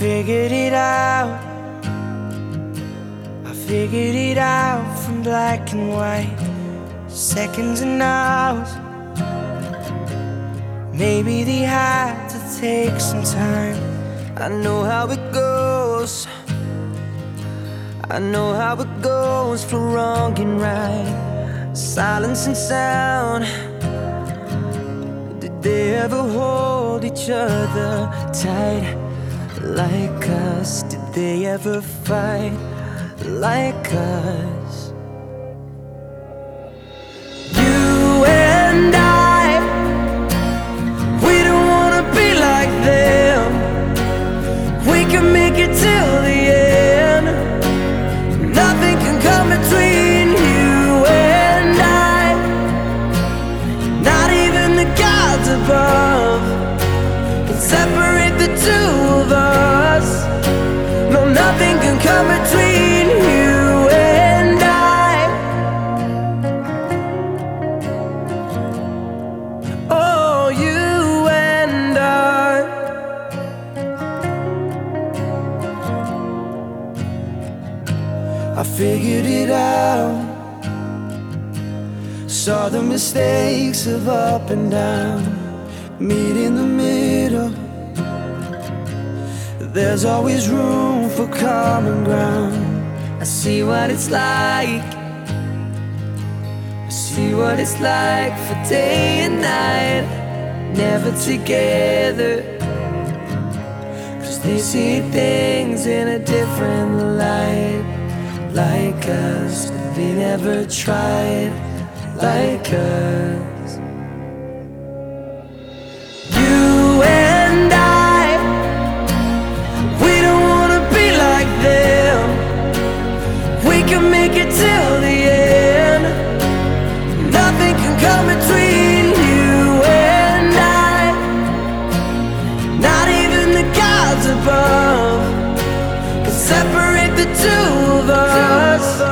figured it out. I figured it out from black and white, seconds and hours. Maybe they had to take some time. I know how it goes. I know how it goes for wrong and right. Silence and sound. Did they ever hold each other tight like us? Did they ever fight like us? I. Oh, you and I. I figured it out. Saw the mistakes of up and down. Meet in the middle. There's always room for common ground. I see what it's like. I see what it's like for day and night. Never together. Cause they see things in a different light. Like us, they never tried like us. Above can separate the two of us.